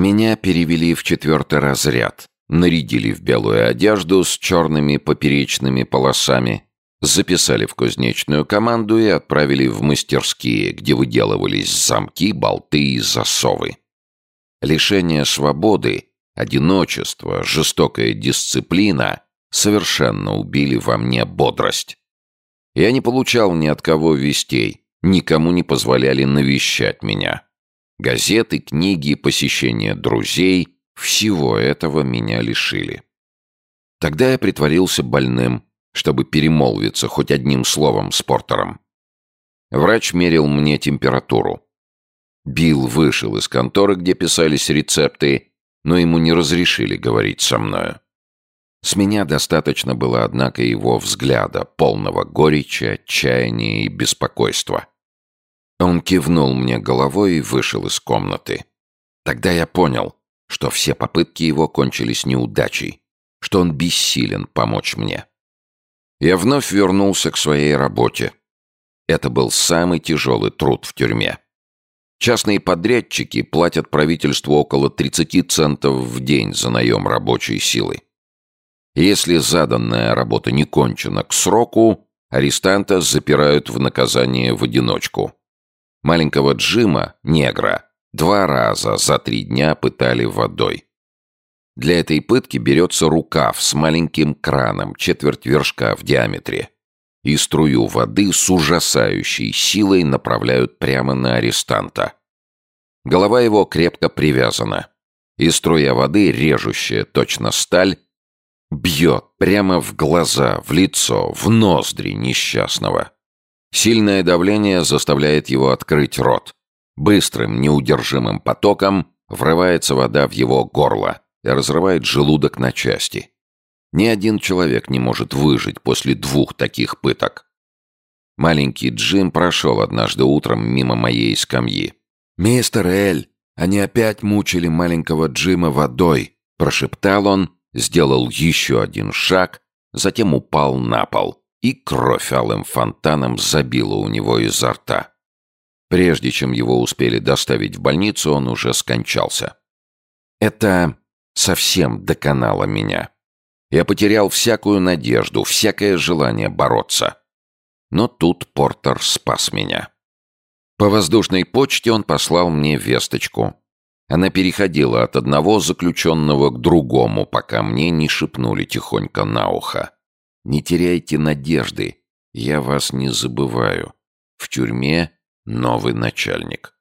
Меня перевели в четвертый разряд, нарядили в белую одежду с черными поперечными полосами, записали в кузнечную команду и отправили в мастерские, где выделывались замки, болты и засовы. Лишение свободы, одиночество, жестокая дисциплина совершенно убили во мне бодрость. Я не получал ни от кого вестей, никому не позволяли навещать меня. Газеты, книги, посещение друзей — всего этого меня лишили. Тогда я притворился больным, чтобы перемолвиться хоть одним словом с Портером. Врач мерил мне температуру. Билл вышел из конторы, где писались рецепты, но ему не разрешили говорить со мною. С меня достаточно было, однако, его взгляда, полного горечи, отчаяния и беспокойства. Он кивнул мне головой и вышел из комнаты. Тогда я понял, что все попытки его кончились неудачей, что он бессилен помочь мне. Я вновь вернулся к своей работе. Это был самый тяжелый труд в тюрьме. Частные подрядчики платят правительству около 30 центов в день за наем рабочей силы. Если заданная работа не кончена к сроку, арестанта запирают в наказание в одиночку. Маленького Джима, негра, два раза за три дня пытали водой. Для этой пытки берется рукав с маленьким краном, четверть вершка в диаметре. И струю воды с ужасающей силой направляют прямо на арестанта. Голова его крепко привязана. И струя воды, режущая точно сталь, бьет прямо в глаза, в лицо, в ноздри несчастного. Сильное давление заставляет его открыть рот. Быстрым, неудержимым потоком врывается вода в его горло и разрывает желудок на части. Ни один человек не может выжить после двух таких пыток. Маленький Джим прошел однажды утром мимо моей скамьи. «Мистер Эль, они опять мучили маленького Джима водой», – прошептал он, сделал еще один шаг, затем упал на пол, и кровь алым фонтаном забила у него изо рта. Прежде чем его успели доставить в больницу, он уже скончался. Это совсем доконало меня. Я потерял всякую надежду, всякое желание бороться. Но тут Портер спас меня. По воздушной почте он послал мне весточку. Она переходила от одного заключенного к другому, пока мне не шепнули тихонько на ухо. «Не теряйте надежды, я вас не забываю. В тюрьме новый начальник».